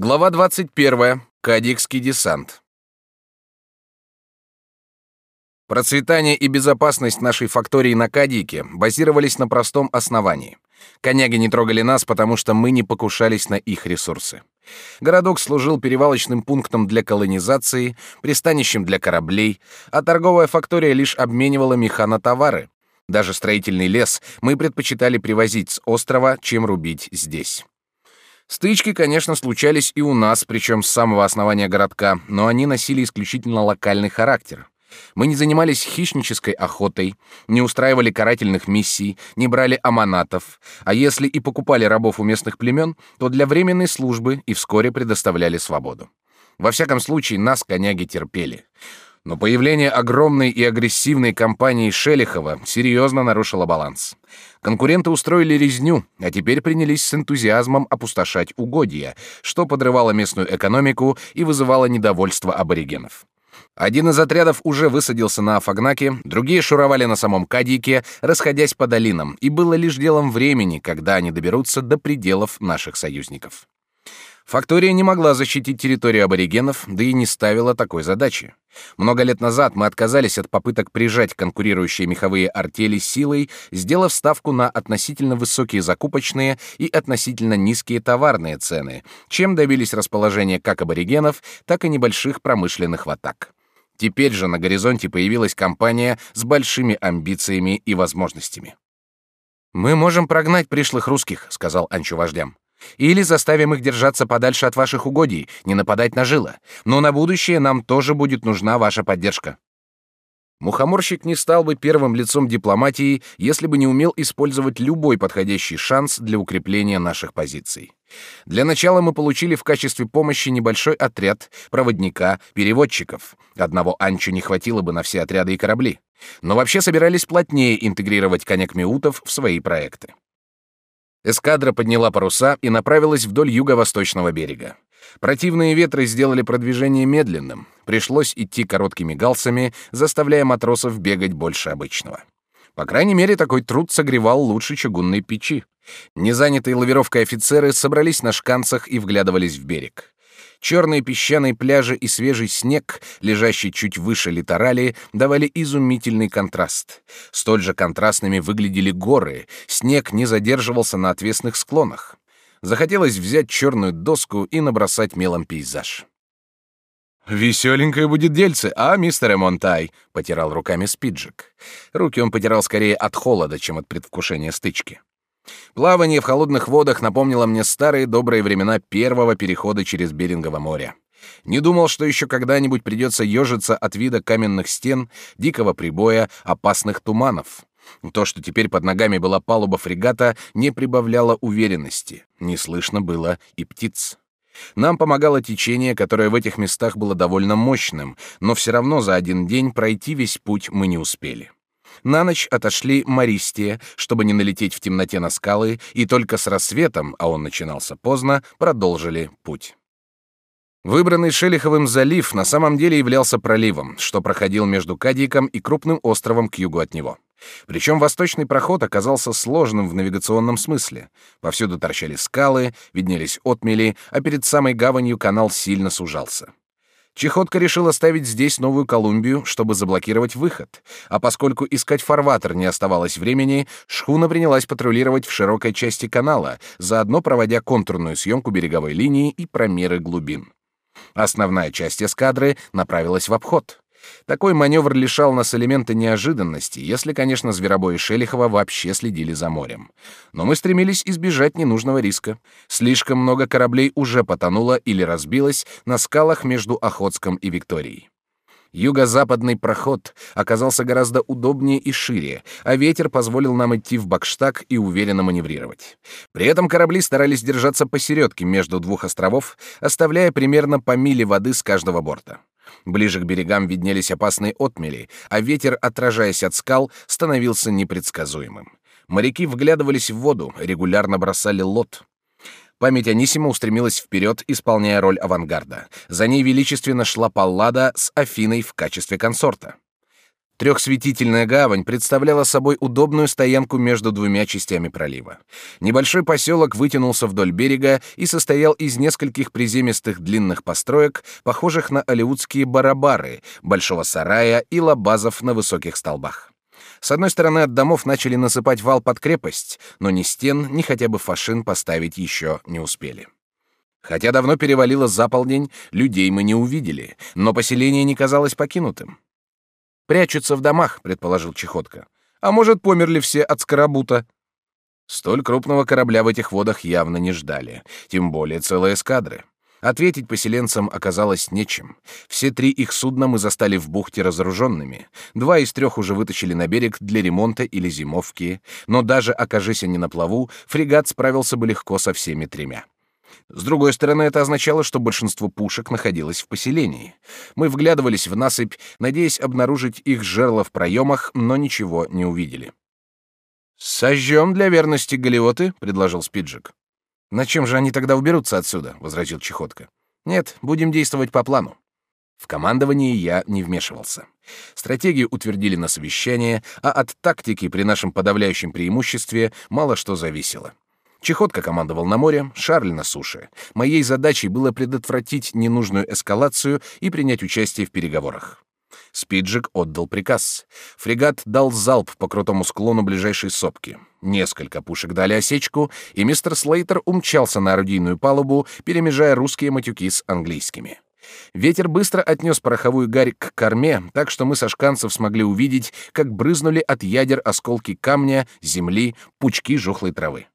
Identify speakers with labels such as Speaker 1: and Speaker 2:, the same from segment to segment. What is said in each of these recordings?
Speaker 1: Глава 21. Кадикский десант. Процветание и безопасность нашей фактории на Кадике базировались на простом основании. Коняги не трогали нас, потому что мы не покушались на их ресурсы. Городок служил перевалочным пунктом для колонизации, пристанищем для кораблей, а торговая фактория лишь обменивала механотовары. Даже строительный лес мы предпочитали привозить с острова, чем рубить здесь. Стычки, конечно, случались и у нас, причем с самого основания городка, но они носили исключительно локальный характер. Мы не занимались хищнической охотой, не устраивали карательных миссий, не брали аманатов, а если и покупали рабов у местных племен, то для временной службы и вскоре предоставляли свободу. Во всяком случае, нас коняги терпели. Но появление огромной и агрессивной компании Шелихова серьезно нарушило баланс. Конкуренты устроили резню, а теперь принялись с энтузиазмом опустошать угодья, что подрывало местную экономику и вызывало недовольство аборигенов. Один из отрядов уже высадился на Афагнаке, другие шуровали на самом Кадике, расходясь по долинам, и было лишь делом времени, когда они доберутся до пределов наших союзников. Фактория не могла защитить территорию аборигенов, да и не ставила такой задачи. Много лет назад мы отказались от попыток прижать конкурирующие меховые артели силой, сделав ставку на относительно высокие закупочные и относительно низкие товарные цены, чем добились расположения как аборигенов, так и небольших промышленных ватак. Теперь же на горизонте появилась компания с большими амбициями и возможностями. «Мы можем прогнать пришлых русских», — сказал Анчу вождям. Или заставим их держаться подальше от ваших угодий, не нападать на жило. Но на будущее нам тоже будет нужна ваша поддержка. Мухоморщик не стал бы первым лицом дипломатии, если бы не умел использовать любой подходящий шанс для укрепления наших позиций. Для начала мы получили в качестве помощи небольшой отряд проводника, переводчиков. Одного Анчу не хватило бы на все отряды и корабли. Но вообще собирались плотнее интегрировать конек Меутов в свои проекты. Эскадра подняла паруса и направилась вдоль юго-восточного берега. Противные ветры сделали продвижение медленным. Пришлось идти короткими галсами, заставляя матросов бегать больше обычного. По крайней мере, такой труд согревал лучше чугунной печи. Незанятые лавировкой офицеры собрались на шканцах и вглядывались в берег. Черные песчаные пляжи и свежий снег, лежащий чуть выше литорали, давали изумительный контраст. Столь же контрастными выглядели горы, снег не задерживался на отвесных склонах. Захотелось взять черную доску и набросать мелом пейзаж. «Веселенькое будет дельце, а, мистер Эмонтай?» — потирал руками Спиджик. Руки он потирал скорее от холода, чем от предвкушения стычки. Плавание в холодных водах напомнило мне старые добрые времена первого перехода через Берингово море. Не думал, что еще когда-нибудь придется ежиться от вида каменных стен, дикого прибоя, опасных туманов. То, что теперь под ногами была палуба фрегата, не прибавляло уверенности. Не слышно было и птиц. Нам помогало течение, которое в этих местах было довольно мощным, но все равно за один день пройти весь путь мы не успели. На ночь отошли Мористия, чтобы не налететь в темноте на скалы, и только с рассветом, а он начинался поздно, продолжили путь. Выбранный Шелиховым залив на самом деле являлся проливом, что проходил между Кадиком и крупным островом к югу от него. Причем восточный проход оказался сложным в навигационном смысле. Повсюду торчали скалы, виднелись отмели, а перед самой гаванью канал сильно сужался. Чехотка решил оставить здесь Новую Колумбию, чтобы заблокировать выход, а поскольку искать фарватер не оставалось времени, шхуна принялась патрулировать в широкой части канала, заодно проводя контурную съемку береговой линии и промеры глубин. Основная часть эскадры направилась в обход. Такой маневр лишал нас элемента неожиданности, если, конечно, Зверобой и Шелихова вообще следили за морем. Но мы стремились избежать ненужного риска. Слишком много кораблей уже потонуло или разбилось на скалах между Охотском и Викторией. Юго-западный проход оказался гораздо удобнее и шире, а ветер позволил нам идти в бакштаг и уверенно маневрировать. При этом корабли старались держаться посередке между двух островов, оставляя примерно по миле воды с каждого борта. Ближе к берегам виднелись опасные отмели, а ветер, отражаясь от скал, становился непредсказуемым. Моряки вглядывались в воду, регулярно бросали лот. Память Анисима устремилась вперед, исполняя роль авангарда. За ней величественно шла Паллада с Афиной в качестве консорта. Трехсветительная гавань представляла собой удобную стоянку между двумя частями пролива. Небольшой поселок вытянулся вдоль берега и состоял из нескольких приземистых длинных построек, похожих на алеутские барабары, большого сарая и лабазов на высоких столбах. С одной стороны от домов начали насыпать вал под крепость, но ни стен, ни хотя бы фашин поставить еще не успели. Хотя давно перевалило за полдень, людей мы не увидели, но поселение не казалось покинутым. Прячутся в домах, предположил Чехотка. А может, померли все от скоробута? Столь крупного корабля в этих водах явно не ждали, тем более целые эскадры. Ответить поселенцам оказалось нечем. Все три их судна мы застали в бухте разоруженными. Два из трех уже вытащили на берег для ремонта или зимовки, но даже окажись они на плаву, фрегат справился бы легко со всеми тремя. С другой стороны, это означало, что большинство пушек находилось в поселении. Мы вглядывались в насыпь, надеясь обнаружить их жерла в проемах, но ничего не увидели. «Сожжем для верности галиоты», — предложил Спиджик. «На чем же они тогда уберутся отсюда?» — возразил Чехотка. «Нет, будем действовать по плану». В командовании я не вмешивался. Стратегию утвердили на совещании, а от тактики при нашем подавляющем преимуществе мало что зависело. Чехотка командовал на море, Шарль на суше. Моей задачей было предотвратить ненужную эскалацию и принять участие в переговорах. Спиджик отдал приказ. Фрегат дал залп по крутому склону ближайшей сопки. Несколько пушек дали осечку, и мистер Слейтер умчался на орудийную палубу, перемежая русские матюки с английскими. Ветер быстро отнес пороховую гарь к корме, так что мы со шканцев смогли увидеть, как брызнули от ядер осколки камня, земли, пучки жухлой травы.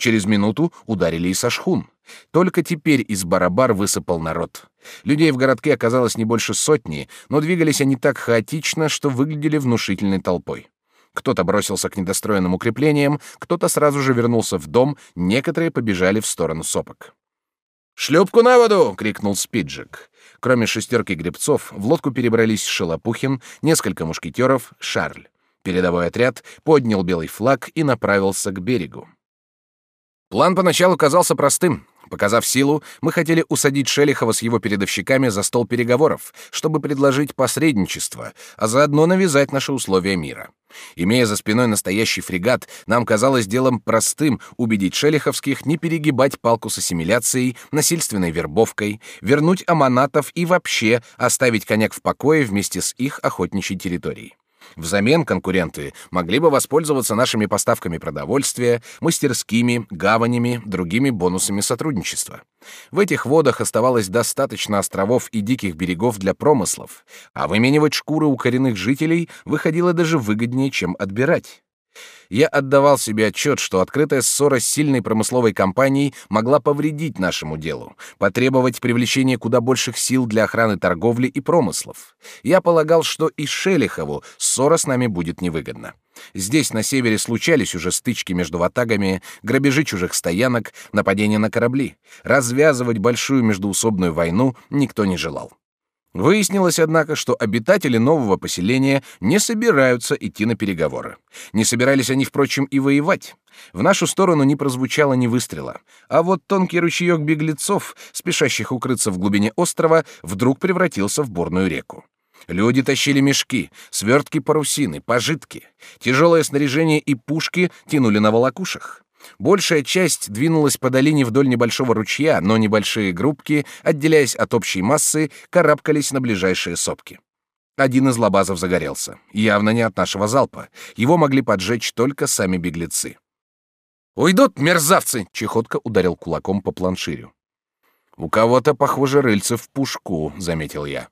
Speaker 1: Через минуту ударили и со шхун. Только теперь из барабар высыпал народ. Людей в городке оказалось не больше сотни, но двигались они так хаотично, что выглядели внушительной толпой. Кто-то бросился к недостроенным укреплениям, кто-то сразу же вернулся в дом, некоторые побежали в сторону сопок. «Шлюпку на воду!» — крикнул Спиджик. Кроме шестерки гребцов, в лодку перебрались Шелопухин, несколько мушкетеров, Шарль. Передовой отряд поднял белый флаг и направился к берегу. План поначалу казался простым. Показав силу, мы хотели усадить Шелихова с его передовщиками за стол переговоров, чтобы предложить посредничество, а заодно навязать наши условия мира. Имея за спиной настоящий фрегат, нам казалось делом простым убедить шелиховских не перегибать палку с ассимиляцией, насильственной вербовкой, вернуть аманатов и вообще оставить коньяк в покое вместе с их охотничьей территорией. Взамен конкуренты могли бы воспользоваться нашими поставками продовольствия, мастерскими, гаванями, другими бонусами сотрудничества. В этих водах оставалось достаточно островов и диких берегов для промыслов, а выменивать шкуры у коренных жителей выходило даже выгоднее, чем отбирать. Я отдавал себе отчет, что открытая ссора с сильной промысловой компанией могла повредить нашему делу, потребовать привлечения куда больших сил для охраны торговли и промыслов. Я полагал, что и Шелихову ссора с нами будет невыгодна. Здесь, на севере, случались уже стычки между ватагами, грабежи чужих стоянок, нападения на корабли. Развязывать большую междуусобную войну никто не желал. Выяснилось, однако, что обитатели нового поселения не собираются идти на переговоры. Не собирались они, впрочем, и воевать. В нашу сторону не прозвучало ни выстрела. А вот тонкий ручеек беглецов, спешащих укрыться в глубине острова, вдруг превратился в бурную реку. Люди тащили мешки, свертки парусины, пожитки. Тяжелое снаряжение и пушки тянули на волокушах. Большая часть двинулась по долине вдоль небольшого ручья, но небольшие группки, отделяясь от общей массы, карабкались на ближайшие сопки. Один из лабазов загорелся, явно не от нашего залпа. Его могли поджечь только сами беглецы. «Уйдут, мерзавцы!» — Чехотка ударил кулаком по планширю. «У кого-то, похоже, рыльце в пушку», — заметил я.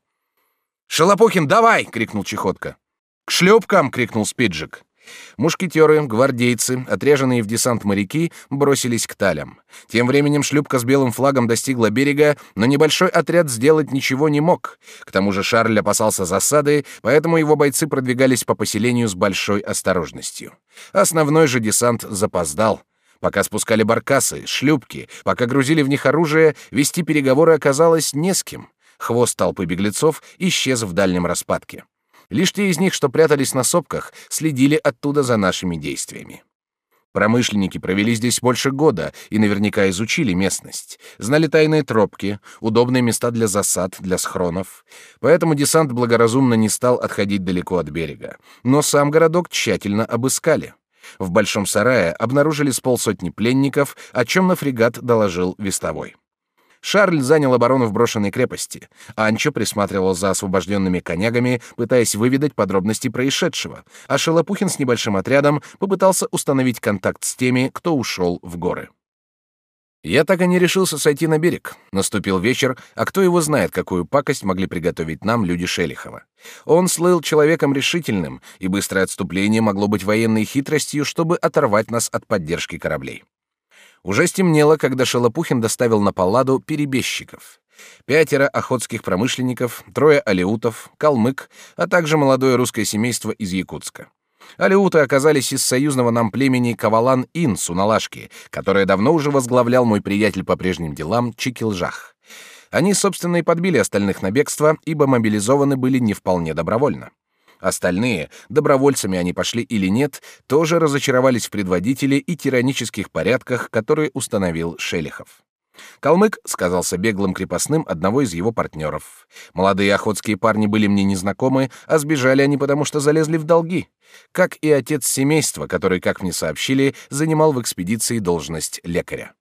Speaker 1: «Шалопухин, давай!» — крикнул Чехотка. «К шлюпкам!» — крикнул Спиджик. Мушкетеры, гвардейцы, отряженные в десант моряки бросились к талям. Тем временем шлюпка с белым флагом достигла берега, но небольшой отряд сделать ничего не мог. К тому же Шарль опасался засады, поэтому его бойцы продвигались по поселению с большой осторожностью. Основной же десант запоздал. Пока спускали баркасы, шлюпки, пока грузили в них оружие, вести переговоры оказалось не с кем. Хвост толпы беглецов исчез в дальнем распадке. Лишь те из них, что прятались на сопках, следили оттуда за нашими действиями. Промышленники провели здесь больше года и наверняка изучили местность, знали тайные тропки, удобные места для засад, для схронов. Поэтому десант благоразумно не стал отходить далеко от берега. Но сам городок тщательно обыскали. В большом сарае обнаружили с полсотни пленников, о чем на фрегат доложил вестовой. Шарль занял оборону в брошенной крепости. Анчо присматривал за освобожденными конягами, пытаясь выведать подробности происшедшего, а Шелопухин с небольшим отрядом попытался установить контакт с теми, кто ушел в горы. Я так и не решился сойти на берег. Наступил вечер, а кто его знает, какую пакость могли приготовить нам люди Шелихова. Он слыл человеком решительным, и быстрое отступление могло быть военной хитростью, чтобы оторвать нас от поддержки кораблей. Уже стемнело, когда Шалопухин доставил на Палладу перебежчиков. Пятеро охотских промышленников, трое алеутов, калмык, а также молодое русское семейство из Якутска. Алеуты оказались из союзного нам племени Кавалан-Ин Суналашки, которое давно уже возглавлял мой приятель по прежним делам Чикилжах. Они, собственно, и подбили остальных на бегство, ибо мобилизованы были не вполне добровольно. Остальные, добровольцами они пошли или нет, тоже разочаровались в предводителе и тиранических порядках, которые установил Шелихов. Калмык сказался беглым крепостным одного из его партнеров. Молодые охотские парни были мне незнакомы, а сбежали они потому, что залезли в долги. Как и отец семейства, который, как мне сообщили, занимал в экспедиции должность лекаря.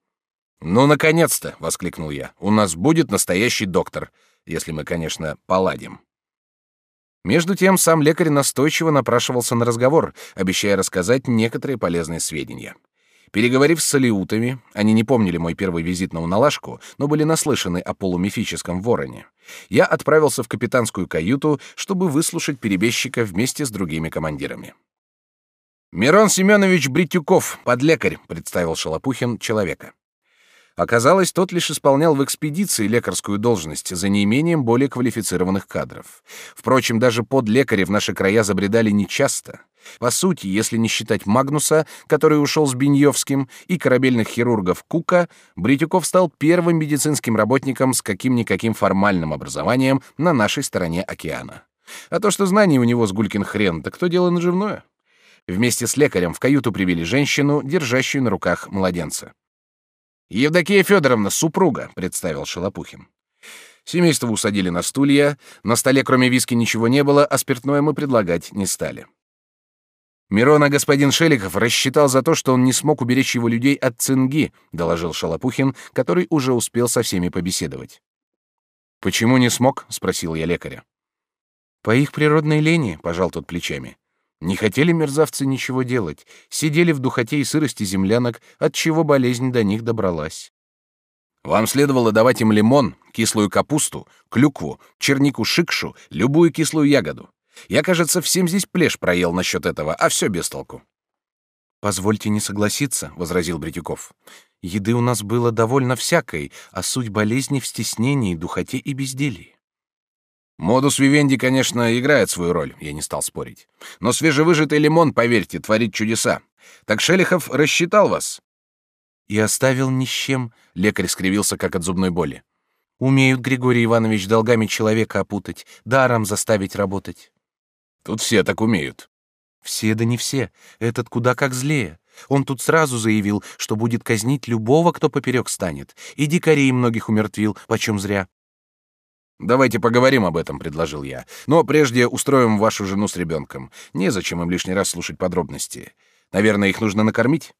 Speaker 1: «Ну, наконец-то!» — воскликнул я. «У нас будет настоящий доктор, если мы, конечно, поладим». Между тем сам лекарь настойчиво напрашивался на разговор, обещая рассказать некоторые полезные сведения. Переговорив с салиутами, они не помнили мой первый визит на Уналашку, но были наслышаны о полумифическом вороне. Я отправился в капитанскую каюту, чтобы выслушать перебежчика вместе с другими командирами. «Мирон Семенович Бритюков, подлекарь», — представил Шалопухин человека. Оказалось, тот лишь исполнял в экспедиции лекарскую должность за неимением более квалифицированных кадров. Впрочем, даже под лекари в наши края забредали нечасто. По сути, если не считать Магнуса, который ушел с Беньевским, и корабельных хирургов Кука, Бритюков стал первым медицинским работником с каким-никаким формальным образованием на нашей стороне океана. А то, что знаний у него с гулькин хрен, так кто дело наживное? Вместе с лекарем в каюту привели женщину, держащую на руках младенца. Евдокия Федоровна, супруга, представил Шелопухин. Семейство усадили на стулья, на столе кроме виски ничего не было, а спиртное мы предлагать не стали. Мирона господин Шеликов рассчитал за то, что он не смог уберечь его людей от цинги, доложил Шалопухин, который уже успел со всеми побеседовать. Почему не смог? спросил я лекаря. По их природной лени, пожал тот плечами. Не хотели мерзавцы ничего делать, сидели в духоте и сырости землянок, от чего болезнь до них добралась. Вам следовало давать им лимон, кислую капусту, клюкву, чернику шикшу, любую кислую ягоду. Я, кажется, всем здесь плешь проел насчет этого, а все без толку. Позвольте не согласиться, возразил Бретюков. Еды у нас было довольно всякой, а суть болезни в стеснении, духоте и безделии. Модус вивенди, конечно, играет свою роль, я не стал спорить. Но свежевыжатый лимон, поверьте, творит чудеса. Так Шелихов рассчитал вас. И оставил ни с чем, лекарь скривился как от зубной боли. Умеют Григорий Иванович долгами человека опутать, даром заставить работать. Тут все так умеют. Все да не все. Этот куда как злее. Он тут сразу заявил, что будет казнить любого, кто поперек станет, и дикарей многих умертвил, почем зря. Давайте поговорим об этом, предложил я. Но прежде устроим вашу жену с ребенком. Незачем им лишний раз слушать подробности. Наверное, их нужно накормить.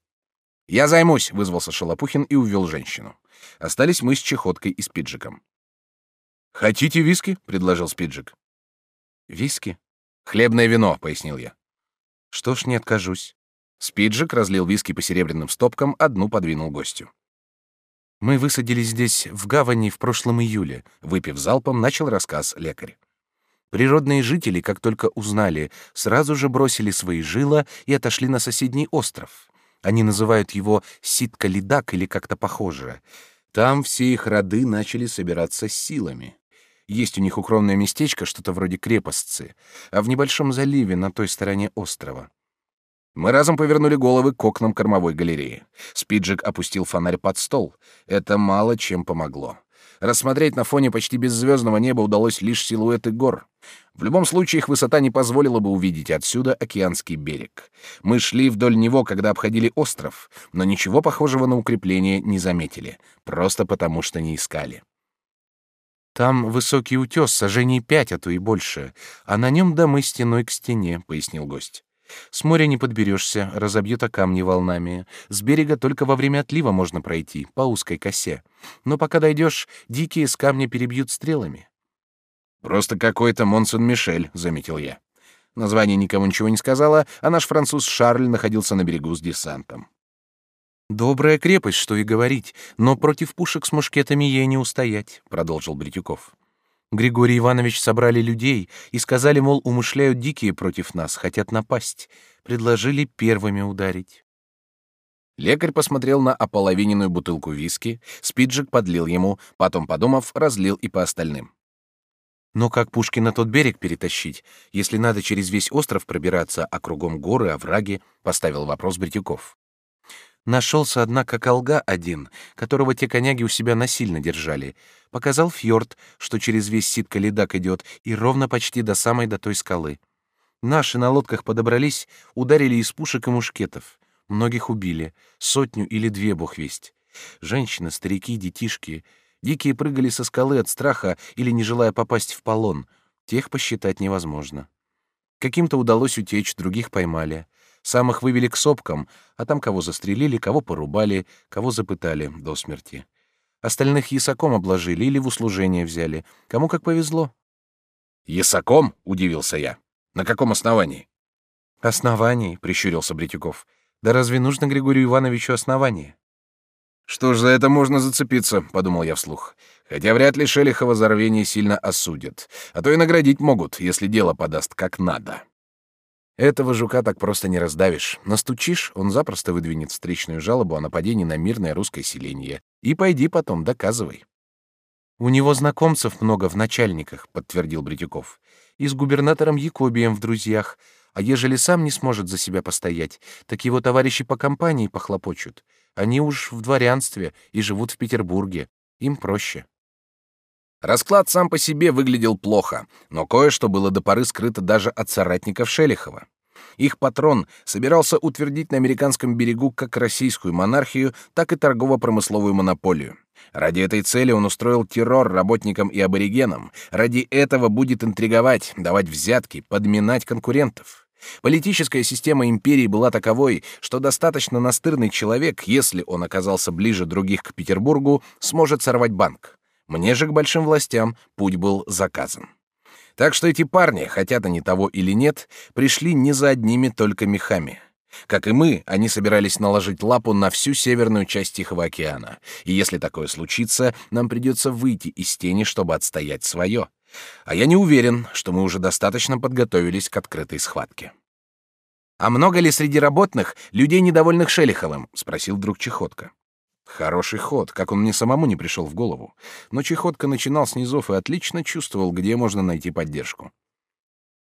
Speaker 1: Я займусь, вызвался Шалопухин и увел женщину. Остались мы с чехоткой и спиджиком. Хотите виски? предложил спиджик. Виски? Хлебное вино, пояснил я. Что ж, не откажусь. Спиджик разлил виски по серебряным стопкам, одну подвинул гостю. Мы высадились здесь в гавани в прошлом июле. Выпив залпом, начал рассказ лекарь. Природные жители, как только узнали, сразу же бросили свои жила и отошли на соседний остров. Они называют его Ситкалидак или как-то похоже. Там все их роды начали собираться силами. Есть у них укромное местечко, что-то вроде крепостцы, а в небольшом заливе на той стороне острова. Мы разом повернули головы к окнам кормовой галереи. Спиджик опустил фонарь под стол. Это мало чем помогло. Рассмотреть на фоне почти беззвездного неба удалось лишь силуэты гор. В любом случае их высота не позволила бы увидеть отсюда океанский берег. Мы шли вдоль него, когда обходили остров, но ничего похожего на укрепление не заметили, просто потому что не искали.
Speaker 2: Там высокий утес, сажений пять, а то и больше, а на нем домы стеной к стене, пояснил гость. С моря не подберешься, разобьет о камни волнами. С берега только во время отлива можно пройти, по узкой косе. Но пока дойдешь, дикие с камня перебьют стрелами.
Speaker 1: Просто какой-то Монсен-Мишель, заметил я. Название никому ничего не сказала, а наш француз Шарль находился на берегу с десантом.
Speaker 2: Добрая крепость, что и говорить, но против пушек с мушкетами ей не устоять, продолжил Бритюков. Григорий Иванович собрали людей и сказали, мол, умышляют дикие против нас, хотят напасть. Предложили первыми ударить.
Speaker 1: Лекарь посмотрел на ополовиненную бутылку виски, Спиджик подлил ему, потом, подумав, разлил и по остальным.
Speaker 2: Но как пушки на тот берег перетащить, если надо через весь остров пробираться, а кругом горы, овраги? Поставил вопрос Бритюков. Нашелся, однако, колга один, которого те коняги у себя насильно держали. Показал фьорд, что через весь Ситка-ледак идет, и ровно почти до самой до той скалы. Наши на лодках подобрались, ударили из пушек и мушкетов. Многих убили, сотню или две, бог весть. Женщины, старики, детишки. Дикие прыгали со скалы от страха или не желая попасть в полон. Тех посчитать невозможно. Каким-то удалось утечь, других поймали. Самых вывели к сопкам, а там кого застрелили, кого порубали, кого запытали до смерти. Остальных ясаком обложили или в услужение взяли, кому как повезло.
Speaker 1: Ясаком? удивился я. На каком основании?
Speaker 2: Основании, прищурился Бритюков. Да разве нужно Григорию Ивановичу основание?
Speaker 1: Что ж за это можно зацепиться, подумал я вслух. Хотя вряд ли Шелихова за рвение сильно осудят, а то и наградить могут, если дело подаст как надо. Этого жука так просто не раздавишь. Настучишь, он запросто выдвинет встречную жалобу о нападении на мирное русское селение. И пойди потом, доказывай.
Speaker 2: У него знакомцев много в начальниках, подтвердил Бритюков. И с губернатором Якобием в друзьях. А ежели сам не сможет за себя постоять, так его товарищи по компании похлопочут. Они уж в дворянстве и живут в Петербурге. Им проще.
Speaker 1: Расклад сам по себе выглядел плохо, но кое-что было до поры скрыто даже от соратников Шелихова. Их патрон собирался утвердить на американском берегу как российскую монархию, так и торгово-промысловую монополию. Ради этой цели он устроил террор работникам и аборигенам. Ради этого будет интриговать, давать взятки, подминать конкурентов. Политическая система империи была таковой, что достаточно настырный человек, если он оказался ближе других к Петербургу, сможет сорвать банк. Мне же к большим властям путь был заказан. Так что эти парни, хотят они того или нет, пришли не за одними только мехами. Как и мы, они собирались наложить лапу на всю северную часть Тихого океана. И если такое случится, нам придется выйти из тени, чтобы отстоять свое. А я не уверен, что мы уже достаточно подготовились к открытой схватке. «А много ли среди работных людей, недовольных Шелиховым?» — спросил вдруг Чехотка. Хороший ход, как он мне самому не пришел в голову. Но Чехотка начинал с низов и отлично чувствовал, где можно найти поддержку.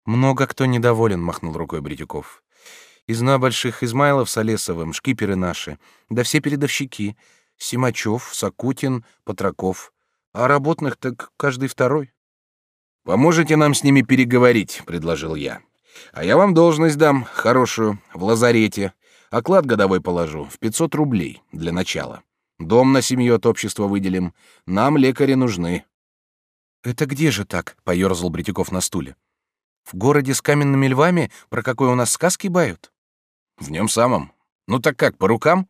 Speaker 2: «Много кто недоволен», — махнул рукой Бритюков. «Из на больших Измайлов с Олесовым, шкиперы наши, да все передовщики. Симачев, Сакутин, Патраков. А работных так каждый второй».
Speaker 1: «Поможете нам с ними переговорить», — предложил я. «А я вам должность дам, хорошую, в лазарете. Оклад годовой положу в 500 рублей для начала. Дом на семью от общества выделим. Нам лекари нужны.
Speaker 2: Это где же так? поерзал Бритюков на стуле. В городе с каменными львами, про какой у нас сказки бают?
Speaker 1: В нем самом. Ну так как, по рукам?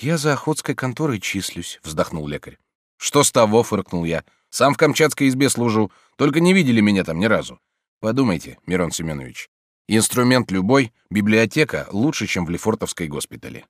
Speaker 2: Я за охотской конторой числюсь, вздохнул лекарь.
Speaker 1: Что с того, фыркнул я. Сам в Камчатской избе служу, только не видели меня там ни разу. Подумайте, Мирон Семенович, Инструмент любой, библиотека лучше, чем в Лефортовской госпитале.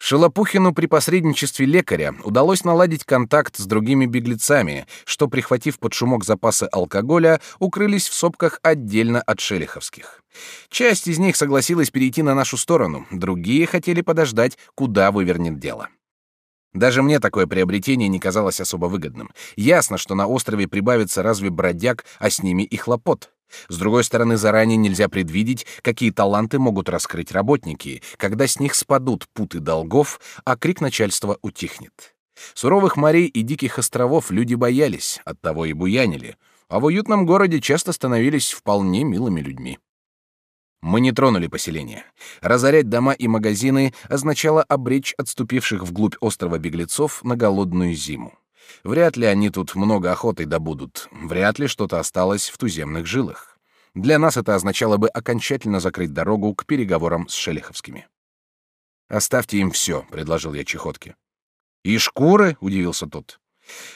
Speaker 1: Шелопухину при посредничестве лекаря удалось наладить контакт с другими беглецами, что, прихватив под шумок запасы алкоголя, укрылись в сопках отдельно от шелиховских. Часть из них согласилась перейти на нашу сторону, другие хотели подождать, куда вывернет дело. Даже мне такое приобретение не казалось особо выгодным. Ясно, что на острове прибавится разве бродяг, а с ними и хлопот. С другой стороны, заранее нельзя предвидеть, какие таланты могут раскрыть работники, когда с них спадут путы долгов, а крик начальства утихнет. Суровых морей и диких островов люди боялись, оттого и буянили, а в уютном городе часто становились вполне милыми людьми. Мы не тронули поселение. Разорять дома и магазины означало обречь отступивших вглубь острова беглецов на голодную зиму. Вряд ли они тут много охоты добудут, вряд ли что-то осталось в туземных жилах. Для нас это означало бы окончательно закрыть дорогу к переговорам с Шелиховскими. «Оставьте им все», — предложил я Чехотке. «И шкуры?» — удивился тот.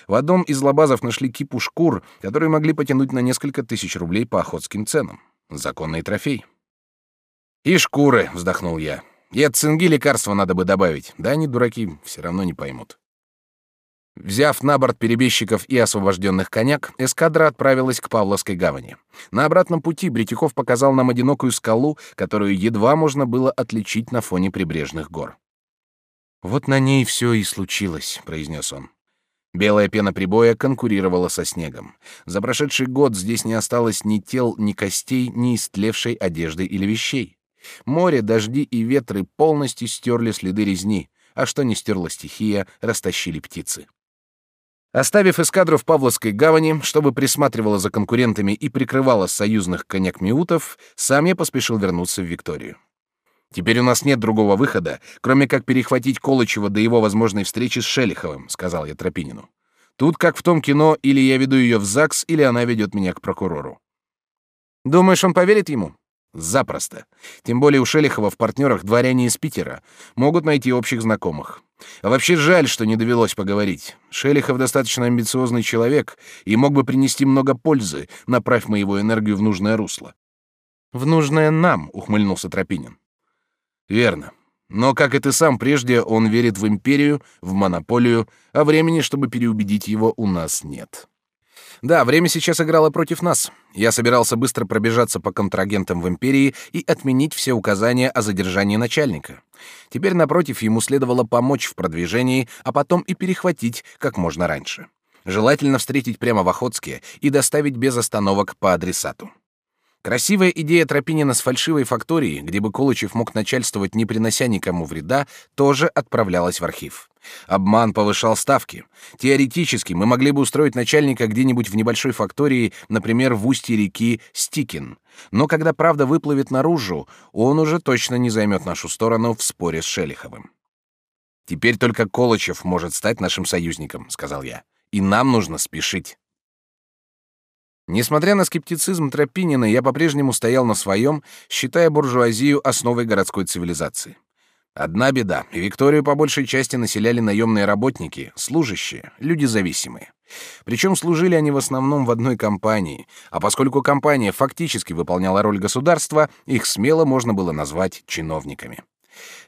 Speaker 1: В одном из лабазов нашли кипу шкур, которые могли потянуть на несколько тысяч рублей по охотским ценам. Законный трофей. «И шкуры», — вздохнул я. «И от цинги лекарства надо бы добавить. Да они, дураки, все равно не поймут». Взяв на борт перебежчиков и освобожденных коняк, эскадра отправилась к Павловской гавани. На обратном пути Бретяков показал нам одинокую скалу, которую едва можно было отличить на фоне прибрежных гор. «Вот на ней все и случилось», — произнес он. Белая пена прибоя конкурировала со снегом. За прошедший год здесь не осталось ни тел, ни костей, ни истлевшей одежды или вещей. Море, дожди и ветры полностью стерли следы резни, а что не стерла стихия, растащили птицы. Оставив эскадру в Павловской гавани, чтобы присматривала за конкурентами и прикрывала союзных коньяк-миутов, сам я поспешил вернуться в Викторию. Теперь у нас нет другого выхода, кроме как перехватить Колычева до его возможной встречи с Шелиховым, сказал я Тропинину. Тут как в том кино, или я веду ее в ЗАГС, или она ведет меня к прокурору. Думаешь, он поверит ему? Запросто. Тем более у Шелихова в партнерах дворяне из Питера. Могут найти общих знакомых. А вообще жаль, что не довелось поговорить. Шелихов достаточно амбициозный человек и мог бы принести много пользы, направь мы его энергию в нужное русло. В нужное нам, ухмыльнулся Тропинин. Верно. Но, как и ты сам прежде, он верит в империю, в монополию, а времени, чтобы переубедить его, у нас нет. Да, время сейчас играло против нас. Я собирался быстро пробежаться по контрагентам в империи и отменить все указания о задержании начальника. Теперь, напротив, ему следовало помочь в продвижении, а потом и перехватить как можно раньше. Желательно встретить прямо в Охотске и доставить без остановок по адресату. Красивая идея Тропинина с фальшивой факторией, где бы Колычев мог начальствовать, не принося никому вреда, тоже отправлялась в архив. Обман повышал ставки. Теоретически мы могли бы устроить начальника где-нибудь в небольшой фактории, например, в устье реки Стикин. Но когда правда выплывет наружу, он уже точно не займет нашу сторону в споре с Шелиховым. «Теперь только Колычев может стать нашим союзником», — сказал я. «И нам нужно спешить». Несмотря на скептицизм Тропинина, я по-прежнему стоял на своем, считая буржуазию основой городской цивилизации. Одна беда. Викторию по большей части населяли наемные работники, служащие, люди зависимые. Причем служили они в основном в одной компании, а поскольку компания фактически выполняла роль государства, их смело можно было назвать чиновниками.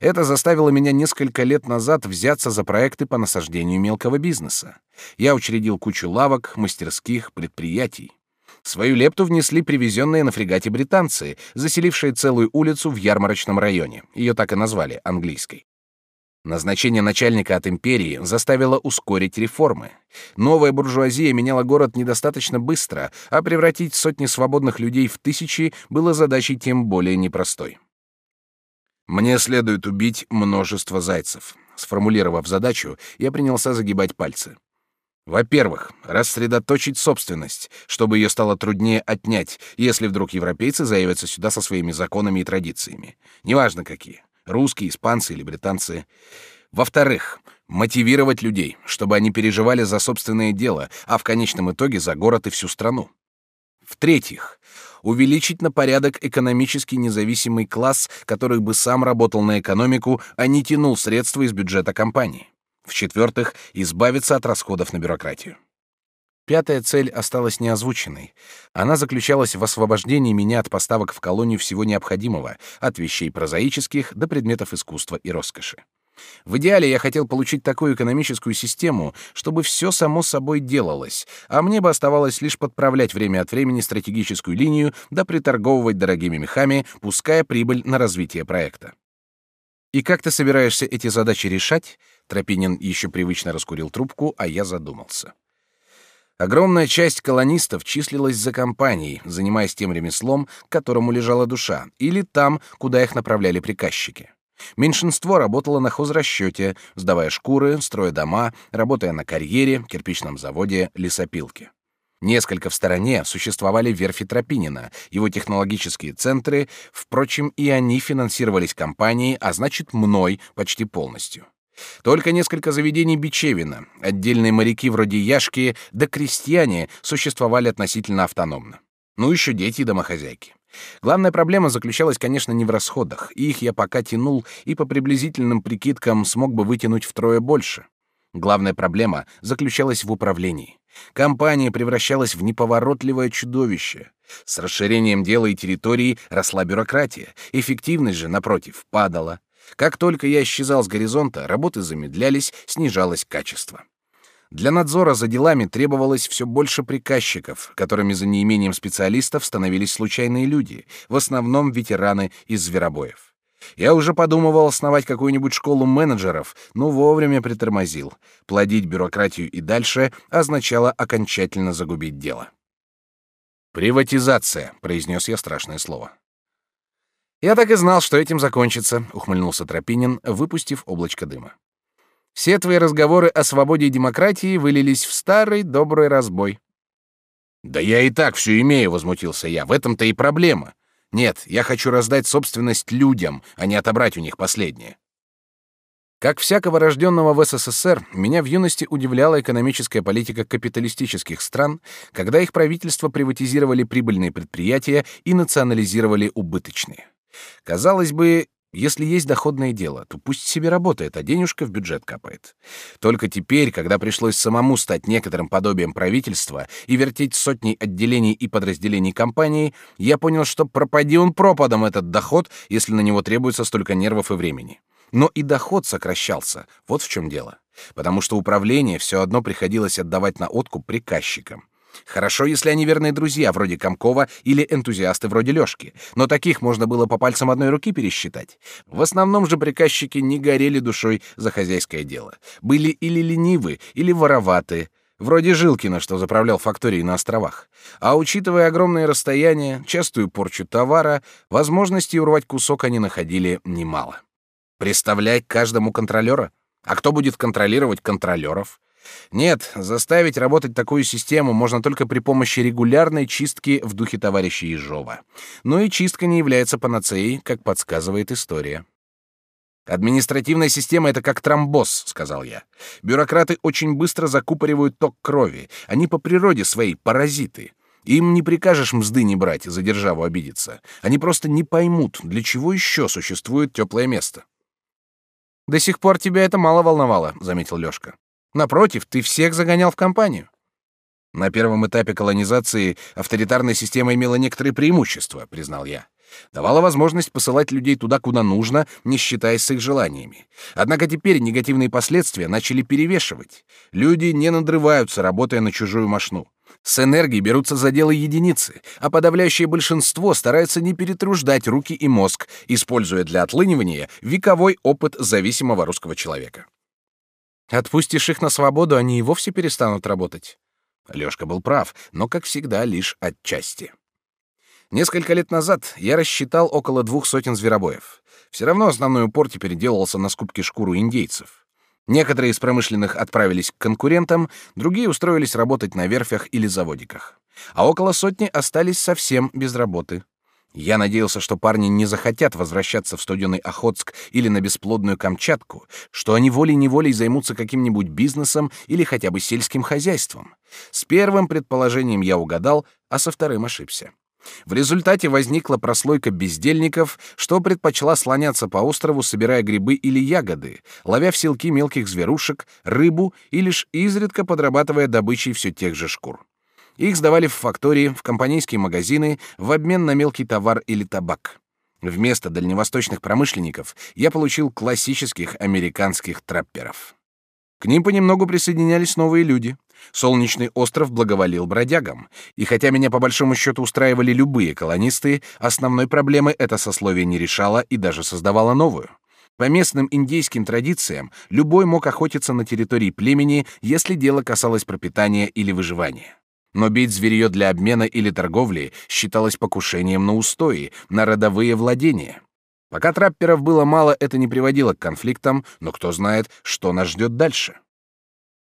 Speaker 1: Это заставило меня несколько лет назад взяться за проекты по насаждению мелкого бизнеса. Я учредил кучу лавок, мастерских, предприятий. Свою лепту внесли привезенные на фрегате британцы, заселившие целую улицу в ярмарочном районе. Ее так и назвали, английской. Назначение начальника от империи заставило ускорить реформы. Новая буржуазия меняла город недостаточно быстро, а превратить сотни свободных людей в тысячи было задачей тем более непростой. Мне следует убить множество зайцев. Сформулировав задачу, я принялся загибать пальцы. Во-первых, рассредоточить собственность, чтобы ее стало труднее отнять, если вдруг европейцы заявятся сюда со своими законами и традициями. Неважно какие. Русские, испанцы или британцы. Во-вторых, мотивировать людей, чтобы они переживали за собственное дело, а в конечном итоге за город и всю страну. В-третьих, увеличить на порядок экономически независимый класс, который бы сам работал на экономику, а не тянул средства из бюджета компании. В-четвертых, избавиться от расходов на бюрократию. Пятая цель осталась неозвученной. Она заключалась в освобождении меня от поставок в колонию всего необходимого, от вещей прозаических до предметов искусства и роскоши. В идеале я хотел получить такую экономическую систему, чтобы все само собой делалось, а мне бы оставалось лишь подправлять время от времени стратегическую линию да приторговывать дорогими мехами, пуская прибыль на развитие проекта. И как ты собираешься эти задачи решать? Тропинин еще привычно раскурил трубку, а я задумался. Огромная часть колонистов числилась за компанией, занимаясь тем ремеслом, к которому лежала душа, или там, куда их направляли приказчики. Меньшинство работало на хозрасчете, сдавая шкуры, строя дома, работая на карьере, кирпичном заводе, лесопилке. Несколько в стороне существовали верфи Тропинина, его технологические центры, впрочем, и они финансировались компанией, а значит, мной почти полностью. Только несколько заведений Бичевина, отдельные моряки вроде Яшки, да крестьяне существовали относительно автономно. Ну еще дети и домохозяйки. Главная проблема заключалась, конечно, не в расходах. Их я пока тянул и по приблизительным прикидкам смог бы вытянуть втрое больше. Главная проблема заключалась в управлении. Компания превращалась в неповоротливое чудовище. С расширением дела и территории росла бюрократия, эффективность же, напротив, падала. Как только я исчезал с горизонта, работы замедлялись, снижалось качество. Для надзора за делами требовалось все больше приказчиков, которыми за неимением специалистов становились случайные люди, в основном ветераны из зверобоев. Я уже подумывал основать какую-нибудь школу менеджеров, но вовремя притормозил. Плодить бюрократию и дальше означало окончательно загубить дело. «Приватизация», — произнес я страшное слово. «Я так и знал, что этим закончится», — ухмыльнулся Тропинин, выпустив облачко дыма. «Все твои разговоры о свободе и демократии вылились в старый добрый разбой». «Да я и так все имею», — возмутился я. «В этом-то и проблема. Нет, я хочу раздать собственность людям, а не отобрать у них последнее. Как всякого рожденного в СССР, меня в юности удивляла экономическая политика капиталистических стран, когда их правительства приватизировали прибыльные предприятия и национализировали убыточные. Казалось бы, если есть доходное дело, то пусть себе работает, а денежка в бюджет капает. Только теперь, когда пришлось самому стать некоторым подобием правительства и вертеть сотни отделений и подразделений компании, я понял, что пропади он пропадом этот доход, если на него требуется столько нервов и времени. Но и доход сокращался. Вот в чем дело. Потому что управление все одно приходилось отдавать на откуп приказчикам. Хорошо, если они верные друзья, вроде Комкова, или энтузиасты вроде Лёшки, но таких можно было по пальцам одной руки пересчитать. В основном же приказчики не горели душой за хозяйское дело. Были или ленивы, или вороваты, вроде Жилкина, что заправлял факторией на островах. А учитывая огромные расстояния, частую порчу товара, возможности урвать кусок они находили немало. Представляй каждому контролера. А кто будет контролировать контролеров? Нет, заставить работать такую систему можно только при помощи регулярной чистки в духе товарища Ежова. Но и чистка не является панацеей, как подсказывает история. Административная система это как тромбоз, сказал я. Бюрократы очень быстро закупоривают ток крови. Они по природе своей паразиты. Им не прикажешь мзды не брать, за державу обидеться. Они просто не поймут, для чего еще существует теплое место. До сих пор тебя это мало волновало, заметил Лёшка. Напротив, ты всех загонял в компанию. На первом этапе колонизации авторитарная система имела некоторые преимущества, признал я. Давала возможность посылать людей туда, куда нужно, не считаясь с их желаниями. Однако теперь негативные последствия начали перевешивать. Люди не надрываются, работая на чужую мошну. С энергией берутся за дело единицы, а подавляющее большинство старается не перетруждать руки и мозг, используя для отлынивания вековой опыт зависимого русского человека. Отпустишь их на свободу, они и вовсе перестанут работать. Лёшка был прав, но, как всегда, лишь отчасти. Несколько лет назад я рассчитал около двух сотен зверобоев. Все равно основной упор теперь делался на скупке шкуру индейцев. Некоторые из промышленных отправились к конкурентам, другие устроились работать на верфях или заводиках. А около сотни остались совсем без работы. Я надеялся, что парни не захотят возвращаться в студеный Охотск или на бесплодную Камчатку, что они волей-неволей займутся каким-нибудь бизнесом или хотя бы сельским хозяйством. С первым предположением я угадал, а со вторым ошибся. В результате возникла прослойка бездельников, что предпочла слоняться по острову, собирая грибы или ягоды, ловя в селки мелких зверушек, рыбу и лишь изредка подрабатывая добычей все тех же шкур. Их сдавали в фактории, в компанейские магазины в обмен на мелкий товар или табак. Вместо дальневосточных промышленников я получил классических американских трапперов. К ним понемногу присоединялись новые люди. Солнечный остров благоволил бродягам, и хотя меня по большому счету устраивали любые колонисты, основной проблемы это сословие не решало и даже создавало новую. По местным индейским традициям, любой мог охотиться на территории племени, если дело касалось пропитания или выживания. Но бить зверье для обмена или торговли считалось покушением на устои, на родовые владения. Пока трапперов было мало, это не приводило к конфликтам, но кто знает, что нас ждет дальше.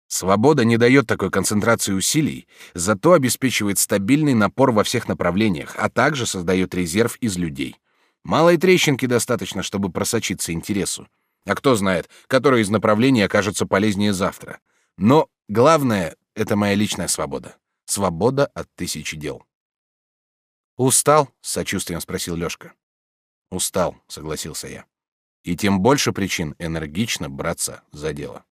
Speaker 1: Свобода не дает такой концентрации усилий, зато обеспечивает стабильный напор во всех направлениях, а также создает резерв из людей. Малой трещинки достаточно, чтобы просочиться интересу. А кто знает, которое из направлений окажется полезнее завтра. Но главное — это моя личная свобода. Свобода от тысячи дел. «Устал?» — с сочувствием спросил Лёшка. «Устал», — согласился я. «И тем больше причин энергично браться за дело».